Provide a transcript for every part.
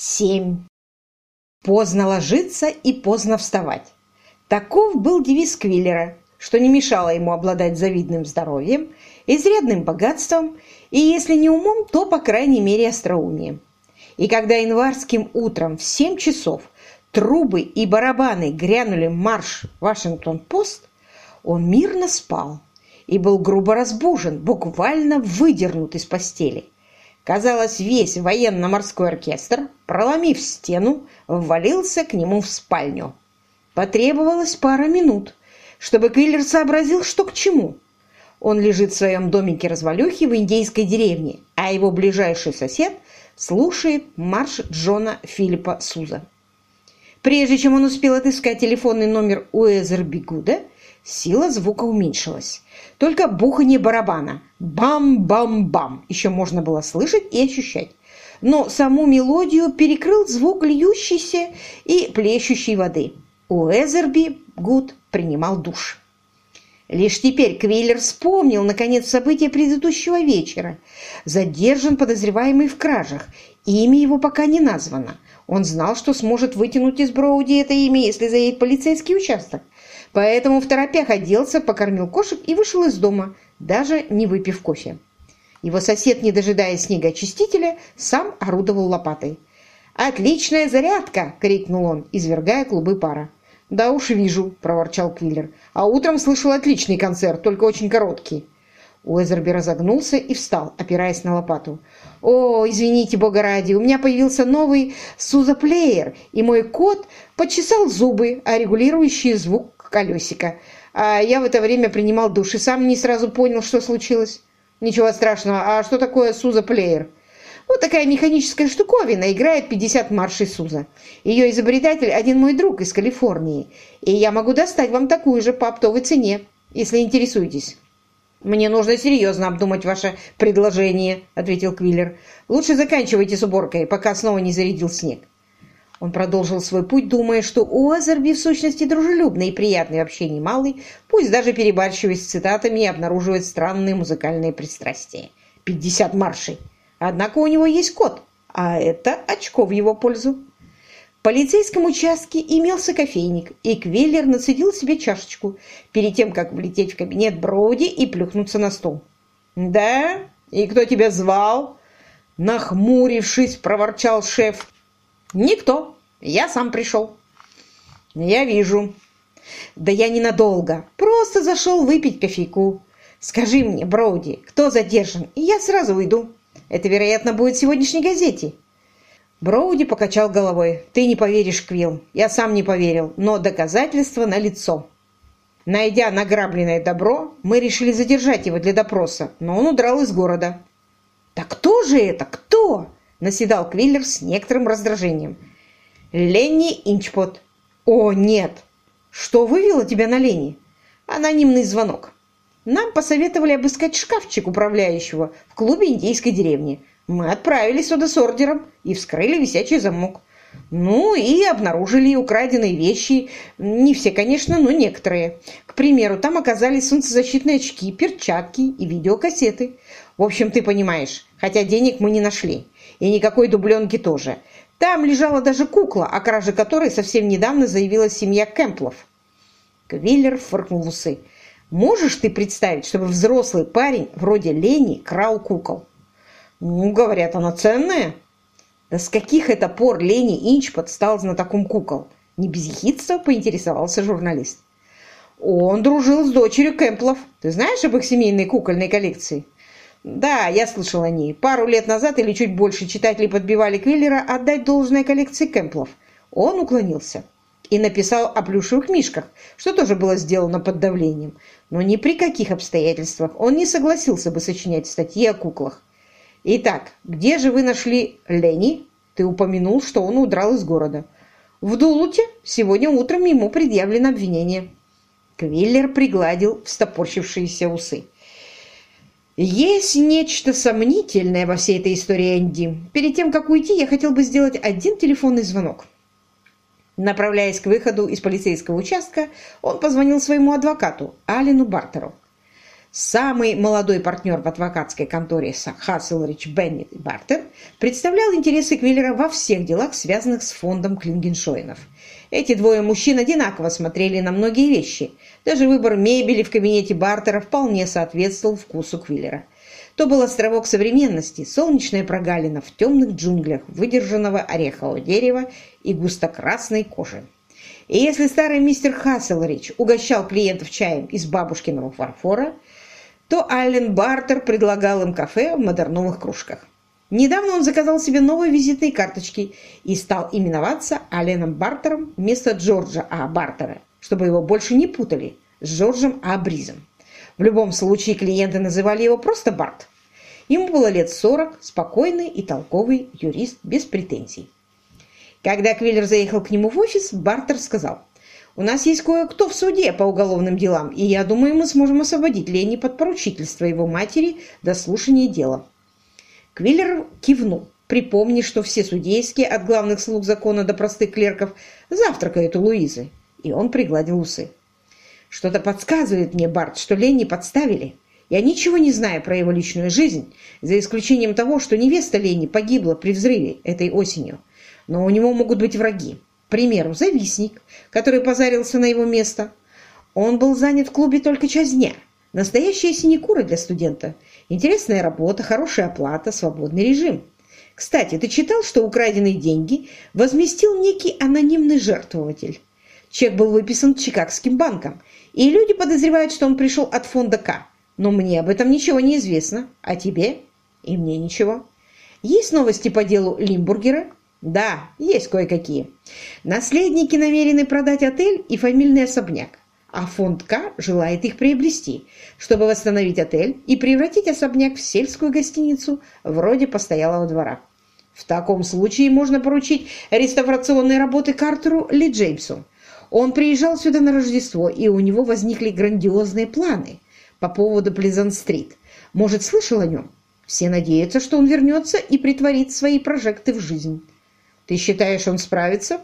семь. Поздно ложиться и поздно вставать. Таков был девиз Квиллера, что не мешало ему обладать завидным здоровьем, изрядным богатством и, если не умом, то, по крайней мере, остроумием. И когда январским утром в семь часов трубы и барабаны грянули марш Вашингтон-Пост, он мирно спал и был грубо разбужен, буквально выдернут из постели – Казалось, весь военно-морской оркестр, проломив стену, ввалился к нему в спальню. Потребовалось пара минут, чтобы Квиллер сообразил, что к чему. Он лежит в своем домике-развалюхе в индейской деревне, а его ближайший сосед слушает марш Джона Филиппа Суза. Прежде чем он успел отыскать телефонный номер Уэзерби Гуда, сила звука уменьшилась. Только бухание барабана «бам-бам-бам» еще можно было слышать и ощущать. Но саму мелодию перекрыл звук льющейся и плещущей воды. Уэзерби Гуд принимал душ. Лишь теперь Квиллер вспомнил, наконец, события предыдущего вечера. Задержан подозреваемый в кражах. Имя его пока не названо. Он знал, что сможет вытянуть из Броуди это имя, если заедет полицейский участок. Поэтому в торопях оделся, покормил кошек и вышел из дома, даже не выпив кофе. Его сосед, не дожидаясь снегоочистителя, сам орудовал лопатой. «Отличная зарядка!» — крикнул он, извергая клубы пара. «Да уж вижу», — проворчал Квиллер. «А утром слышал отличный концерт, только очень короткий». Уэзерби разогнулся и встал, опираясь на лопату. «О, извините, бога ради, у меня появился новый сузоплеер, и мой кот почесал зубы, а регулирующий звук колесико. А я в это время принимал душ и сам не сразу понял, что случилось. Ничего страшного. А что такое Суза-плеер? Вот такая механическая штуковина играет 50 маршей Суза. Ее изобретатель один мой друг из Калифорнии. И я могу достать вам такую же по оптовой цене, если интересуетесь. «Мне нужно серьезно обдумать ваше предложение», — ответил Квиллер. «Лучше заканчивайте с уборкой, пока снова не зарядил снег». Он продолжил свой путь, думая, что Уазерби в сущности дружелюбный и приятный в общении малый, пусть даже перебарщивая с цитатами и обнаруживает странные музыкальные пристрастия. Пятьдесят маршей. Однако у него есть код, а это очко в его пользу. В полицейском участке имелся кофейник, и Квиллер нацедил себе чашечку перед тем, как влететь в кабинет Броуди и плюхнуться на стол. «Да? И кто тебя звал?» Нахмурившись, проворчал шеф. «Никто. Я сам пришел». «Я вижу». «Да я ненадолго. Просто зашел выпить кофейку. Скажи мне, Броуди, кто задержан, и я сразу уйду. Это, вероятно, будет в сегодняшней газете». Броуди покачал головой. «Ты не поверишь, Квилл. Я сам не поверил, но доказательства налицо. Найдя награбленное добро, мы решили задержать его для допроса, но он удрал из города». «Да кто же это? Кто?» Наседал Квиллер с некоторым раздражением. «Ленни Инчпот». «О, нет!» «Что вывело тебя на Ленни?» «Анонимный звонок. Нам посоветовали обыскать шкафчик управляющего в клубе индейской деревни. Мы отправились сюда с ордером и вскрыли висячий замок. Ну и обнаружили украденные вещи. Не все, конечно, но некоторые. К примеру, там оказались солнцезащитные очки, перчатки и видеокассеты. В общем, ты понимаешь, хотя денег мы не нашли. И никакой дубленки тоже. Там лежала даже кукла, о краже которой совсем недавно заявила семья Кэмплов. Квиллер фыркнул в усы. «Можешь ты представить, чтобы взрослый парень вроде Лени крал кукол?» «Ну, говорят, она ценная». «Да с каких это пор Лени Инчпот стал знатоком кукол?» Не без ехидства поинтересовался журналист. «Он дружил с дочерью Кэмплов. Ты знаешь об их семейной кукольной коллекции?» Да, я слышал о ней. Пару лет назад или чуть больше читатели подбивали Квиллера отдать должное коллекции Кэмплов. Он уклонился и написал о плюшевых мишках, что тоже было сделано под давлением. Но ни при каких обстоятельствах он не согласился бы сочинять статьи о куклах. Итак, где же вы нашли Ленни? Ты упомянул, что он удрал из города. В Дулуте сегодня утром ему предъявлено обвинение. Квиллер пригладил встопорщившиеся усы. Есть нечто сомнительное во всей этой истории, Энди. Перед тем, как уйти, я хотел бы сделать один телефонный звонок. Направляясь к выходу из полицейского участка, он позвонил своему адвокату, Алину Бартеру. Самый молодой партнер в адвокатской конторе Хасселрич Беннет и Бартер представлял интересы Квиллера во всех делах, связанных с фондом Клингеншоинов. Эти двое мужчин одинаково смотрели на многие вещи. Даже выбор мебели в кабинете Бартера вполне соответствовал вкусу Квиллера. То был островок современности, солнечная прогалина в темных джунглях выдержанного орехового дерева и густо-красной кожи. И если старый мистер Хасселрич угощал клиентов чаем из бабушкиного фарфора, то Аллен Бартер предлагал им кафе в модерновых кружках. Недавно он заказал себе новые визитные карточки и стал именоваться Алленом Бартером вместо Джорджа А. Бартера, чтобы его больше не путали с Джорджем А. Бризом. В любом случае клиенты называли его просто Барт. Ему было лет 40, спокойный и толковый юрист без претензий. Когда Квиллер заехал к нему в офис, Бартер сказал, у нас есть кое-кто в суде по уголовным делам, и я думаю, мы сможем освободить Ленни под поручительство его матери до слушания дела». Квиллер кивнул, припомни, что все судейские, от главных слуг закона до простых клерков, завтракают у Луизы. И он пригладил усы. «Что-то подсказывает мне, Барт, что Ленни подставили. Я ничего не знаю про его личную жизнь, за исключением того, что невеста Ленни погибла при взрыве этой осенью. Но у него могут быть враги. Примеру, завистник, который позарился на его место. Он был занят в клубе только часть дня. Настоящая синекура для студента. Интересная работа, хорошая оплата, свободный режим. Кстати, ты читал, что украденные деньги возместил некий анонимный жертвователь? Чек был выписан Чикагским банком, и люди подозревают, что он пришел от фонда К. Но мне об этом ничего не известно. А тебе? И мне ничего. Есть новости по делу Лимбургера? Да, есть кое-какие. Наследники намерены продать отель и фамильный особняк, а фонд К желает их приобрести, чтобы восстановить отель и превратить особняк в сельскую гостиницу вроде постоялого двора. В таком случае можно поручить реставрационные работы Картеру Ли Джеймсу. Он приезжал сюда на Рождество, и у него возникли грандиозные планы по поводу Плезант-стрит. Может, слышал о нем? Все надеются, что он вернется и притворит свои прожекты в жизнь. Ты считаешь, он справится?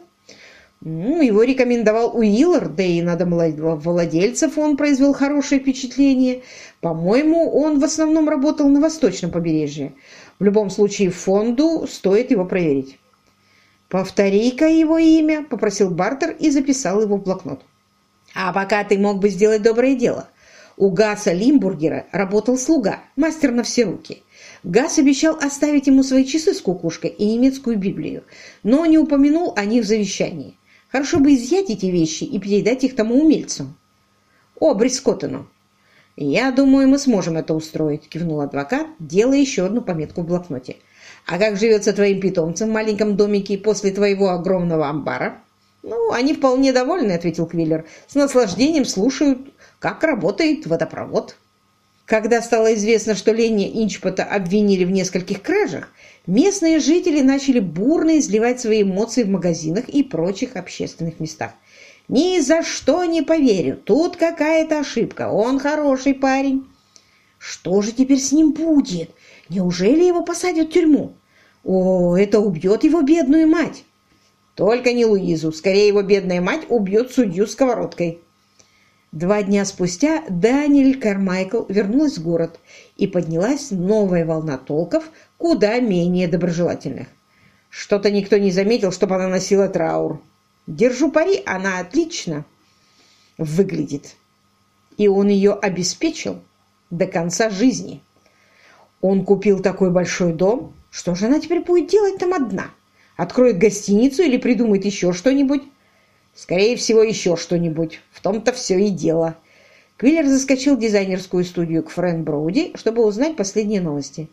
Ну, его рекомендовал Уиллард, да и на владельцев он произвел хорошее впечатление. По-моему, он в основном работал на восточном побережье. В любом случае, фонду стоит его проверить. «Повтори-ка его имя», — попросил Бартер и записал его в блокнот. «А пока ты мог бы сделать доброе дело. У Гаса Лимбургера работал слуга, мастер на все руки. Гас обещал оставить ему свои часы с кукушкой и немецкую Библию, но не упомянул о них в завещании. Хорошо бы изъять эти вещи и передать их тому умельцу. О, Брискоттену. «Я думаю, мы сможем это устроить», – кивнул адвокат, делая еще одну пометку в блокноте. «А как живется твоим питомцем в маленьком домике после твоего огромного амбара?» «Ну, они вполне довольны», – ответил Квиллер. «С наслаждением слушают, как работает водопровод». Когда стало известно, что Ленни Инчпота обвинили в нескольких кражах, местные жители начали бурно изливать свои эмоции в магазинах и прочих общественных местах. «Ни за что не поверю, тут какая-то ошибка, он хороший парень». «Что же теперь с ним будет? Неужели его посадят в тюрьму? О, это убьет его бедную мать!» «Только не Луизу, скорее его бедная мать убьет судью сковородкой». Два дня спустя Даниэль Кармайкл вернулась в город, и поднялась новая волна толков, куда менее доброжелательных. Что-то никто не заметил, чтобы она носила траур. Держу пари, она отлично выглядит. И он ее обеспечил до конца жизни. Он купил такой большой дом. Что же она теперь будет делать там одна? Откроет гостиницу или придумает еще что-нибудь? Скорее всего, еще что-нибудь. В том-то все и дело. Квиллер заскочил в дизайнерскую студию к Фрэн Броуди, чтобы узнать последние новости.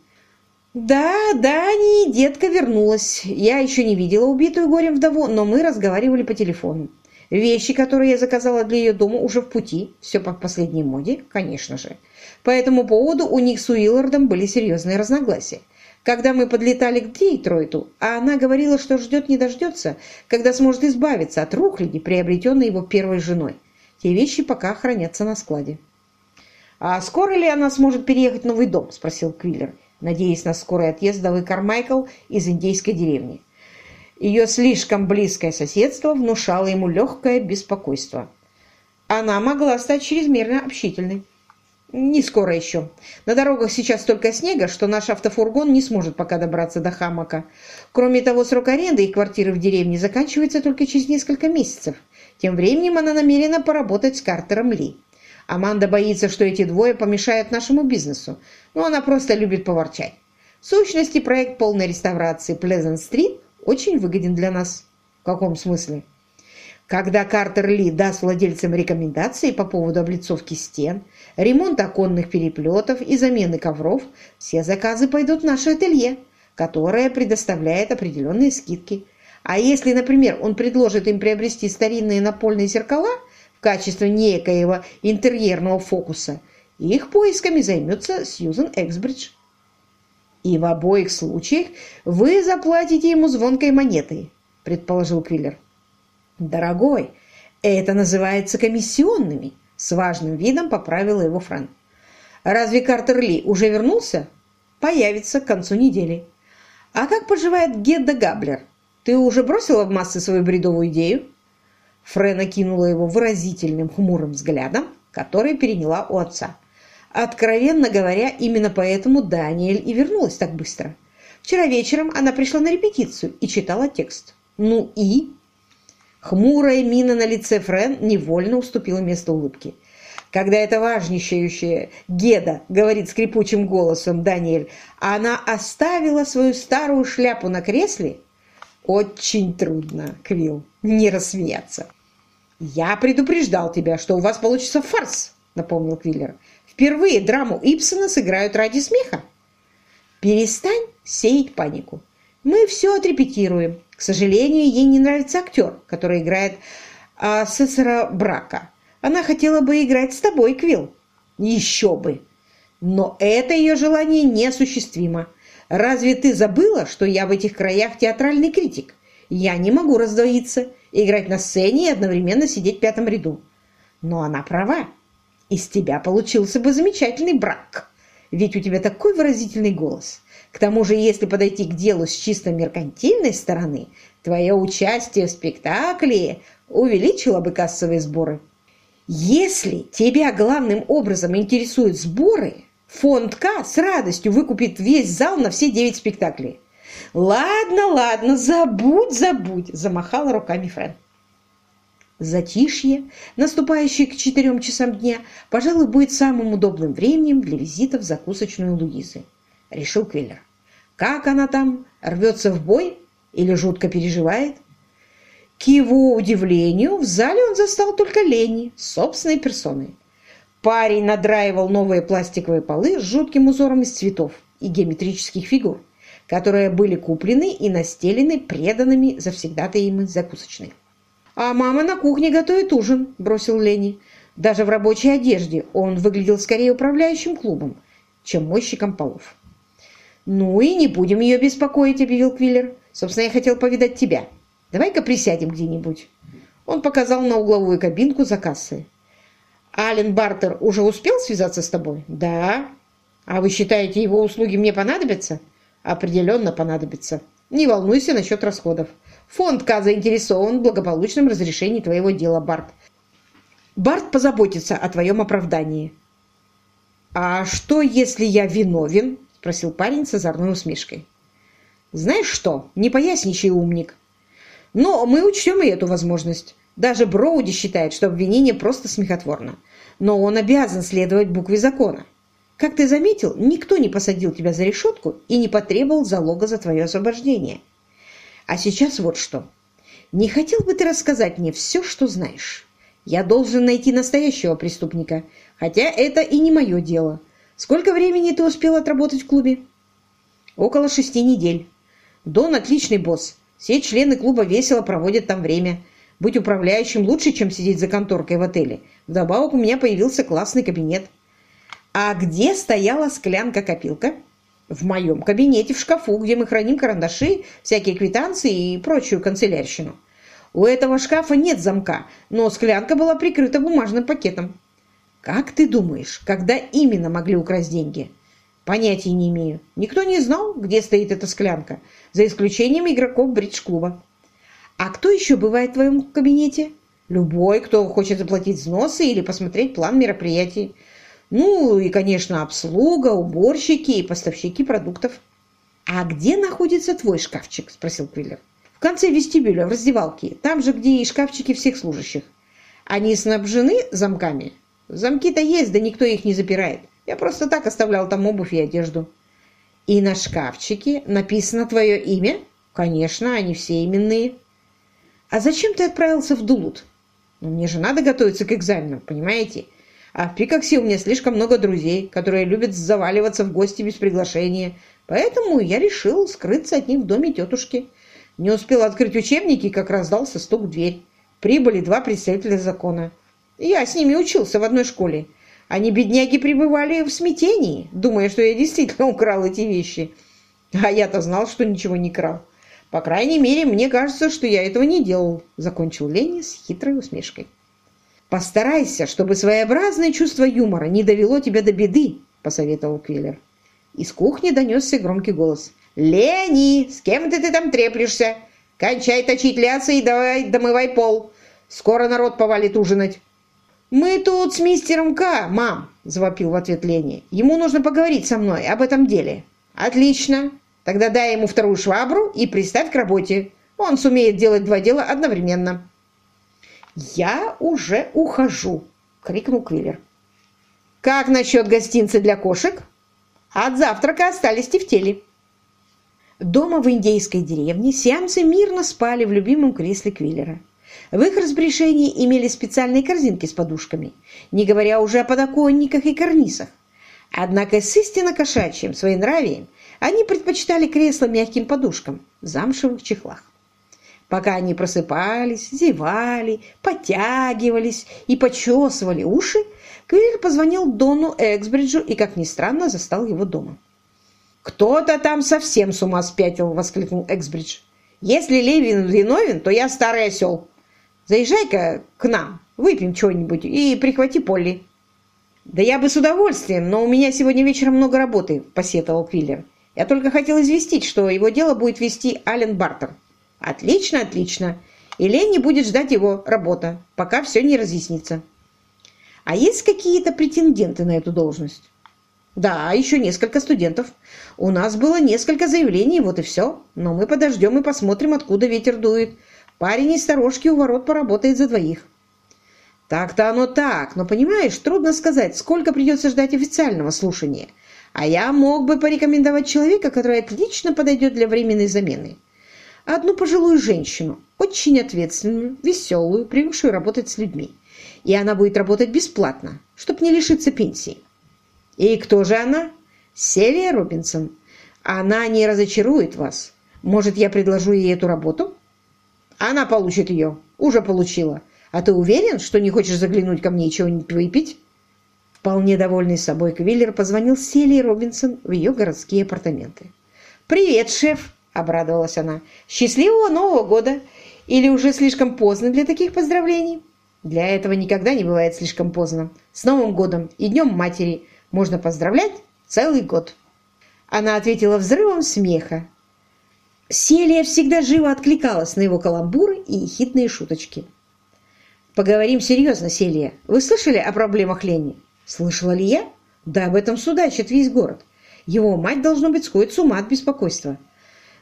«Да, Дани, детка вернулась. Я еще не видела убитую горем вдову, но мы разговаривали по телефону. Вещи, которые я заказала для ее дома, уже в пути. Все по последней моде, конечно же. По этому поводу у них с Уиллардом были серьезные разногласия когда мы подлетали к Дейтройту, а она говорила, что ждет не дождется, когда сможет избавиться от рухляди, приобретенной его первой женой. Те вещи пока хранятся на складе. «А скоро ли она сможет переехать в новый дом?» – спросил Квиллер, надеясь на скорый отъезд Давы Кармайкл из индейской деревни. Ее слишком близкое соседство внушало ему легкое беспокойство. Она могла стать чрезмерно общительной. Не скоро еще. На дорогах сейчас столько снега, что наш автофургон не сможет пока добраться до Хамака. Кроме того, срок аренды их квартиры в деревне заканчивается только через несколько месяцев. Тем временем она намерена поработать с Картером Ли. Аманда боится, что эти двое помешают нашему бизнесу, но она просто любит поворчать. В сущности, проект полной реставрации Плезент-стрит очень выгоден для нас. В каком смысле? Когда Картер Ли даст владельцам рекомендации по поводу облицовки стен, ремонта оконных переплетов и замены ковров, все заказы пойдут в наше ателье, которое предоставляет определенные скидки. А если, например, он предложит им приобрести старинные напольные зеркала в качестве некоего интерьерного фокуса, их поисками займется Сьюзен Эксбридж. И в обоих случаях вы заплатите ему звонкой монетой, предположил Квиллер. «Дорогой, это называется комиссионными», — с важным видом поправила его Фран. «Разве Картер Ли уже вернулся?» «Появится к концу недели». «А как поживает Гедда Габлер? Ты уже бросила в массы свою бредовую идею?» Френ окинула его выразительным хмурым взглядом, который переняла у отца. Откровенно говоря, именно поэтому Даниэль и вернулась так быстро. Вчера вечером она пришла на репетицию и читала текст. «Ну и?» Хмурая мина на лице Френ невольно уступила место улыбки. Когда это важничающая Геда говорит скрипучим голосом Даниэль, а она оставила свою старую шляпу на кресле, очень трудно, Квилл, не рассмеяться. «Я предупреждал тебя, что у вас получится фарс», — напомнил Квиллер. «Впервые драму Ипсона сыграют ради смеха». «Перестань сеять панику. Мы все отрепетируем. К сожалению, ей не нравится актер, который играет асессора Брака. Она хотела бы играть с тобой, Квилл. Еще бы. Но это ее желание неосуществимо. Разве ты забыла, что я в этих краях театральный критик? Я не могу раздвоиться, играть на сцене и одновременно сидеть в пятом ряду. Но она права. Из тебя получился бы замечательный брак. Ведь у тебя такой выразительный голос. К тому же, если подойти к делу с чисто меркантильной стороны, твое участие в спектакле увеличило бы кассовые сборы. Если тебя главным образом интересуют сборы, фонд К с радостью выкупит весь зал на все девять спектаклей. «Ладно, ладно, забудь, забудь!» – замахала руками Фрэн. Затишье, наступающее к четырем часам дня, пожалуй, будет самым удобным временем для визита в закусочную Луизы решил Квиллер. Как она там? Рвется в бой? Или жутко переживает? К его удивлению, в зале он застал только Лени, собственной персоной. Парень надраивал новые пластиковые полы с жутким узором из цветов и геометрических фигур, которые были куплены и настелены преданными завсегдатаями закусочной. «А мама на кухне готовит ужин», – бросил Лени. Даже в рабочей одежде он выглядел скорее управляющим клубом, чем мойщиком полов. «Ну и не будем ее беспокоить», — объявил Квиллер. «Собственно, я хотел повидать тебя. Давай-ка присядем где-нибудь». Он показал на угловую кабинку за кассой. «Ален Бартер уже успел связаться с тобой?» «Да». «А вы считаете, его услуги мне понадобятся?» «Определенно понадобятся. Не волнуйся насчет расходов. Фонд К заинтересован в благополучном разрешении твоего дела, Барт. Барт позаботится о твоем оправдании». «А что, если я виновен?» Спросил парень с озорной усмешкой. «Знаешь что, не поясничай, умник. Но мы учтем и эту возможность. Даже Броуди считает, что обвинение просто смехотворно. Но он обязан следовать букве закона. Как ты заметил, никто не посадил тебя за решетку и не потребовал залога за твое освобождение. А сейчас вот что. Не хотел бы ты рассказать мне все, что знаешь? Я должен найти настоящего преступника, хотя это и не мое дело. Сколько времени ты успел отработать в клубе? Около шести недель. Дон отличный босс. Все члены клуба весело проводят там время. Быть управляющим лучше, чем сидеть за конторкой в отеле. Вдобавок у меня появился классный кабинет. А где стояла склянка-копилка? В моем кабинете в шкафу, где мы храним карандаши, всякие квитанции и прочую канцелярщину. У этого шкафа нет замка, но склянка была прикрыта бумажным пакетом. Как ты думаешь, когда именно могли украсть деньги? Понятия не имею. Никто не знал, где стоит эта склянка, за исключением игроков бридж-клуба. А кто еще бывает в твоем кабинете? Любой, кто хочет заплатить взносы или посмотреть план мероприятий. Ну и, конечно, обслуга, уборщики и поставщики продуктов. «А где находится твой шкафчик?» – спросил Квиллер. «В конце вестибюля, в раздевалке, там же, где и шкафчики всех служащих. Они снабжены замками?» «Замки-то есть, да никто их не запирает. Я просто так оставлял там обувь и одежду». «И на шкафчике написано твое имя?» «Конечно, они все именные». «А зачем ты отправился в Дулут?» «Ну, мне же надо готовиться к экзамену, понимаете?» А в Пикаксе у меня слишком много друзей, которые любят заваливаться в гости без приглашения, поэтому я решил скрыться от них в доме тетушки. Не успел открыть учебники, как раздался стук в дверь. Прибыли два представителя закона. Я с ними учился в одной школе. Они, бедняги, пребывали в смятении, думая, что я действительно украл эти вещи. А я-то знал, что ничего не крал. По крайней мере, мне кажется, что я этого не делал, закончил Ленни с хитрой усмешкой. «Постарайся, чтобы своеобразное чувство юмора не довело тебя до беды», — посоветовал Квиллер. Из кухни донесся громкий голос. «Лени, с кем ты, ты там треплешься? Кончай точить лясы и давай домывай пол. Скоро народ повалит ужинать». «Мы тут с мистером К, мам», — завопил в ответ Лени. «Ему нужно поговорить со мной об этом деле». «Отлично. Тогда дай ему вторую швабру и приставь к работе. Он сумеет делать два дела одновременно». «Я уже ухожу!» — крикнул Квиллер. «Как насчет гостинца для кошек? От завтрака остались тефтели». Дома в индейской деревне сиамцы мирно спали в любимом кресле Квиллера. В их разрешении имели специальные корзинки с подушками, не говоря уже о подоконниках и карнизах. Однако с истинно кошачьим своенравием они предпочитали кресла мягким подушкам в замшевых чехлах. Пока они просыпались, зевали, подтягивались и почесывали уши, Квиллер позвонил Дону Эксбриджу и, как ни странно, застал его дома. «Кто-то там совсем с ума спятил!» — воскликнул Эксбридж. «Если Левин виновен, то я старый осел. Заезжай-ка к нам, выпьем чего-нибудь и прихвати Полли». «Да я бы с удовольствием, но у меня сегодня вечером много работы», — посетовал Квиллер. «Я только хотел известить, что его дело будет вести Ален Бартер». Отлично, отлично. И Ленни будет ждать его работа, пока все не разъяснится. А есть какие-то претенденты на эту должность? Да, еще несколько студентов. У нас было несколько заявлений, вот и все. Но мы подождем и посмотрим, откуда ветер дует. Парень из сторожки у ворот поработает за двоих. Так-то оно так, но понимаешь, трудно сказать, сколько придется ждать официального слушания. А я мог бы порекомендовать человека, который отлично подойдет для временной замены одну пожилую женщину, очень ответственную, веселую, привыкшую работать с людьми. И она будет работать бесплатно, чтобы не лишиться пенсии. И кто же она? Селия Робинсон. Она не разочарует вас. Может, я предложу ей эту работу? Она получит ее. Уже получила. А ты уверен, что не хочешь заглянуть ко мне и чего-нибудь выпить? Вполне довольный собой Квиллер позвонил Селии Робинсон в ее городские апартаменты. «Привет, шеф!» — обрадовалась она. «Счастливого Нового года! Или уже слишком поздно для таких поздравлений?» «Для этого никогда не бывает слишком поздно. С Новым годом и Днем Матери можно поздравлять целый год!» Она ответила взрывом смеха. Селия всегда живо откликалась на его каламбуры и ехидные шуточки. «Поговорим серьезно, Селия. Вы слышали о проблемах Лени?» «Слышала ли я?» «Да об этом судачит весь город. Его мать, должно быть, сходит с ума от беспокойства.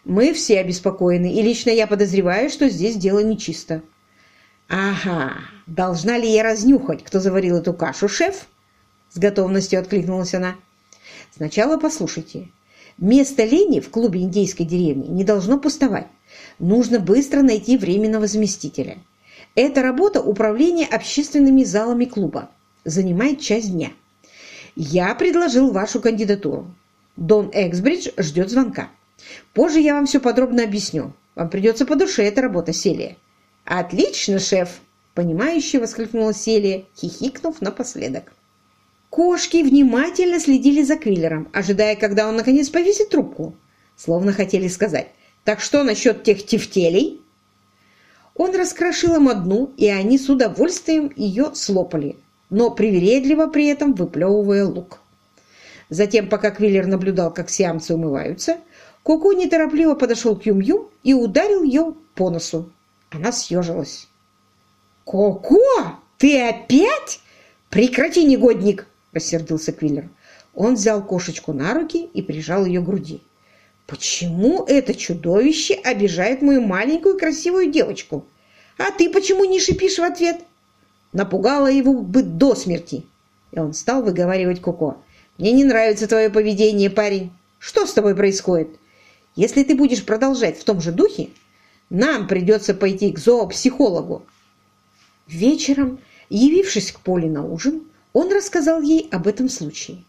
Мы все обеспокоены, и лично я подозреваю, что здесь дело нечисто. Ага, должна ли я разнюхать, кто заварил эту кашу, шеф? С готовностью откликнулась она. Сначала послушайте. Место Лени в клубе индейской деревни не должно пустовать. Нужно быстро найти временного заместителя. Эта работа управления общественными залами клуба. Занимает часть дня. Я предложил вашу кандидатуру. Дон Эксбридж ждет звонка. Позже я вам все подробно объясню. Вам придется по душе эта работа, Селия. Отлично, шеф! Понимающе воскликнула Селия, хихикнув напоследок. Кошки внимательно следили за Квиллером, ожидая, когда он наконец повесит трубку. Словно хотели сказать, так что насчет тех тефтелей? Он раскрошил им одну, и они с удовольствием ее слопали, но привередливо при этом выплевывая лук. Затем, пока Квиллер наблюдал, как сиамцы умываются, Коко неторопливо подошел к Юм-Юм и ударил ее по носу. Она съежилась. «Коко, ты опять? Прекрати, негодник!» – рассердился Квиллер. Он взял кошечку на руки и прижал ее к груди. «Почему это чудовище обижает мою маленькую красивую девочку? А ты почему не шипишь в ответ?» Напугала его бы до смерти. И он стал выговаривать Коко. «Мне не нравится твое поведение, парень. Что с тобой происходит? Если ты будешь продолжать в том же духе, нам придется пойти к зоопсихологу». Вечером, явившись к Поле на ужин, он рассказал ей об этом случае.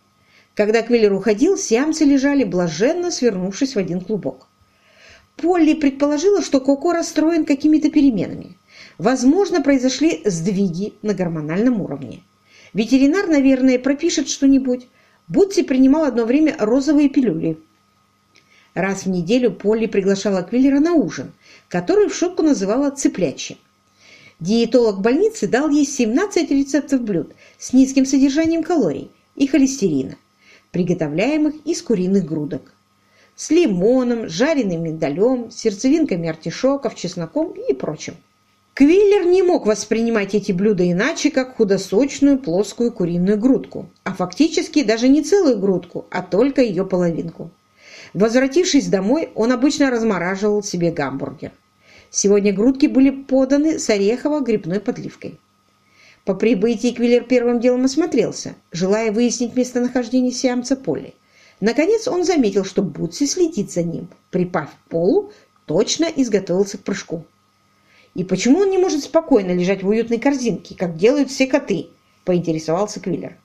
Когда Квиллер уходил, сиамцы лежали, блаженно свернувшись в один клубок. Полли предположила, что Коко расстроен какими-то переменами. Возможно, произошли сдвиги на гормональном уровне. Ветеринар, наверное, пропишет что-нибудь. Бутси принимал одно время розовые пилюли. Раз в неделю Полли приглашала Квиллера на ужин, который в шутку называла «цыплячьим». Диетолог больницы дал ей 17 рецептов блюд с низким содержанием калорий и холестерина, приготовляемых из куриных грудок. С лимоном, жареным миндалем, сердцевинками артишоков, чесноком и прочим. Квиллер не мог воспринимать эти блюда иначе, как худосочную плоскую куриную грудку, а фактически даже не целую грудку, а только ее половинку. Возвратившись домой, он обычно размораживал себе гамбургер. Сегодня грудки были поданы с орехово-грибной подливкой. По прибытии Квиллер первым делом осмотрелся, желая выяснить местонахождение сиамца Полли. Наконец он заметил, что Бутси следит за ним. Припав к полу, точно изготовился к прыжку. «И почему он не может спокойно лежать в уютной корзинке, как делают все коты?» – поинтересовался Квиллер.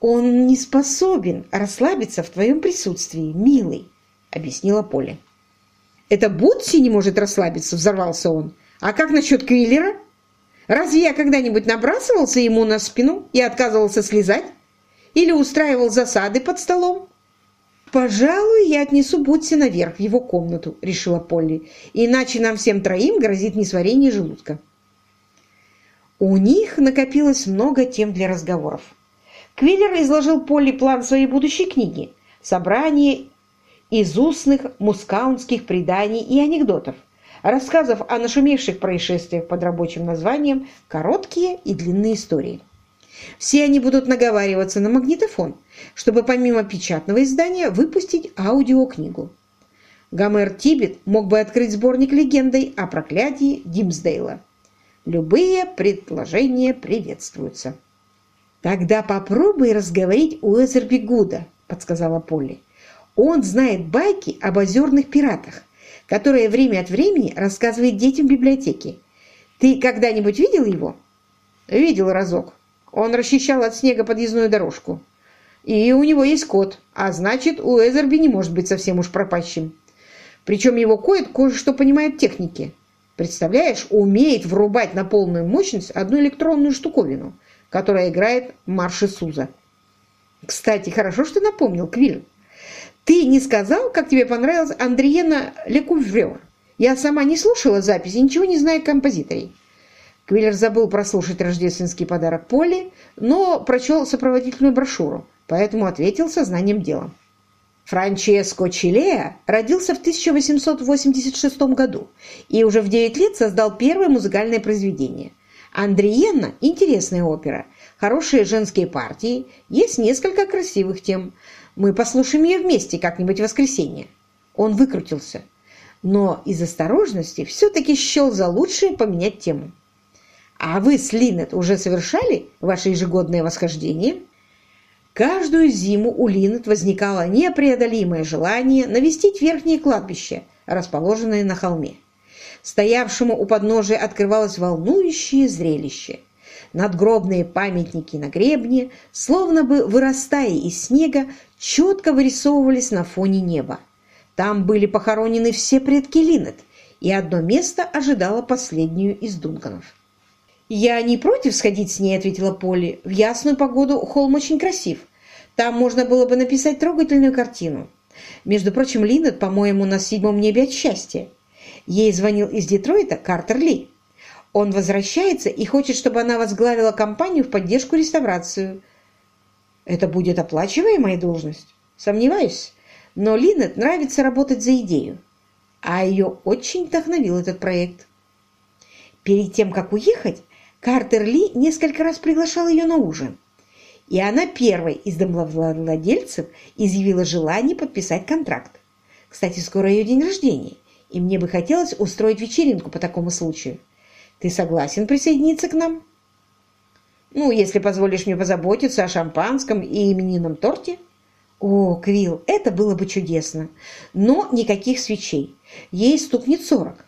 «Он не способен расслабиться в твоем присутствии, милый», – объяснила Полли. «Это Бутси не может расслабиться», – взорвался он. «А как насчет Квиллера? Разве я когда-нибудь набрасывался ему на спину и отказывался слезать? Или устраивал засады под столом?» «Пожалуй, я отнесу Бутси наверх в его комнату», – решила Полли. «Иначе нам всем троим грозит несварение желудка». У них накопилось много тем для разговоров. Квиллер изложил Полли план своей будущей книги «Собрание из устных мускаунских преданий и анекдотов, рассказов о нашумевших происшествиях под рабочим названием «Короткие и длинные истории». Все они будут наговариваться на магнитофон, чтобы помимо печатного издания выпустить аудиокнигу. Гомер Тибет мог бы открыть сборник легендой о проклятии Димсдейла. Любые предположения приветствуются. «Тогда попробуй разговорить Уэзерби Гуда», — подсказала Полли. Он знает байки об озерных пиратах, которые время от времени рассказывает детям в библиотеке. Ты когда-нибудь видел его? Видел разок. Он расчищал от снега подъездную дорожку. И у него есть кот, а значит, у Эзерби не может быть совсем уж пропащим. Причем его кот кое-что понимает в технике. Представляешь, умеет врубать на полную мощность одну электронную штуковину, которая играет марши Суза. Кстати, хорошо, что напомнил, Квиль. Ты не сказал, как тебе понравилась Андриена Лекуврёр? Я сама не слушала записи, ничего не знаю о композиторе. Квиллер забыл прослушать рождественский подарок Полли, но прочел сопроводительную брошюру, поэтому ответил сознанием дела. Франческо Чилея родился в 1886 году и уже в 9 лет создал первое музыкальное произведение. Андриенна – интересная опера, хорошие женские партии, есть несколько красивых тем – мы послушаем ее вместе как-нибудь в воскресенье. Он выкрутился, но из осторожности все-таки счел за лучшее поменять тему. А вы с Линнет уже совершали ваше ежегодное восхождение? Каждую зиму у Линнет возникало непреодолимое желание навестить верхнее кладбище, расположенное на холме. Стоявшему у подножия открывалось волнующее зрелище – надгробные памятники на гребне, словно бы вырастая из снега, четко вырисовывались на фоне неба. Там были похоронены все предки Линнет, и одно место ожидало последнюю из Дунканов. «Я не против сходить с ней», — ответила Полли. «В ясную погоду холм очень красив. Там можно было бы написать трогательную картину. Между прочим, Линнет, по-моему, на седьмом небе от счастья. Ей звонил из Детройта Картер Ли. Он возвращается и хочет, чтобы она возглавила кампанию в поддержку реставрацию. Это будет оплачиваемая должность? Сомневаюсь. Но Линнет нравится работать за идею. А ее очень вдохновил этот проект. Перед тем, как уехать, Картер Ли несколько раз приглашал ее на ужин. и она первой из домовладельцев изъявила желание подписать контракт. Кстати, скоро ее день рождения, и мне бы хотелось устроить вечеринку по такому случаю. Ты согласен присоединиться к нам? Ну, если позволишь мне позаботиться о шампанском и именинном торте. О, Квилл, это было бы чудесно. Но никаких свечей. Ей стукнет сорок.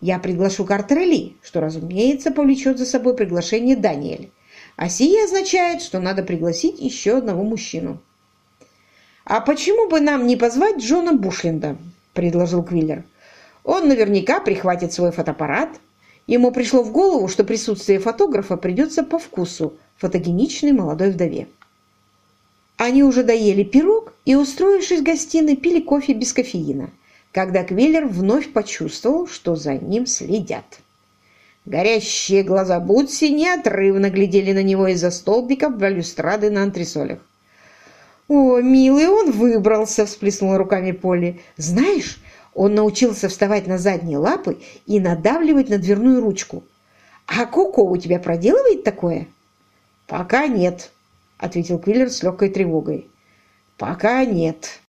Я приглашу Картера что, разумеется, повлечет за собой приглашение Даниэля. А сие означает, что надо пригласить еще одного мужчину. «А почему бы нам не позвать Джона Бушленда?» – предложил Квиллер. «Он наверняка прихватит свой фотоаппарат. Ему пришло в голову, что присутствие фотографа придется по вкусу фотогеничной молодой вдове». Они уже доели пирог и, устроившись в гостиной, пили кофе без кофеина, когда Квиллер вновь почувствовал, что за ним следят. Горящие глаза Бутси неотрывно глядели на него из-за столбиков балюстрады на антресолях. «О, милый, он выбрался!» – всплеснула руками Полли. «Знаешь, он научился вставать на задние лапы и надавливать на дверную ручку. А Коко у тебя проделывает такое?» «Пока нет», – ответил Квиллер с легкой тревогой. «Пока нет».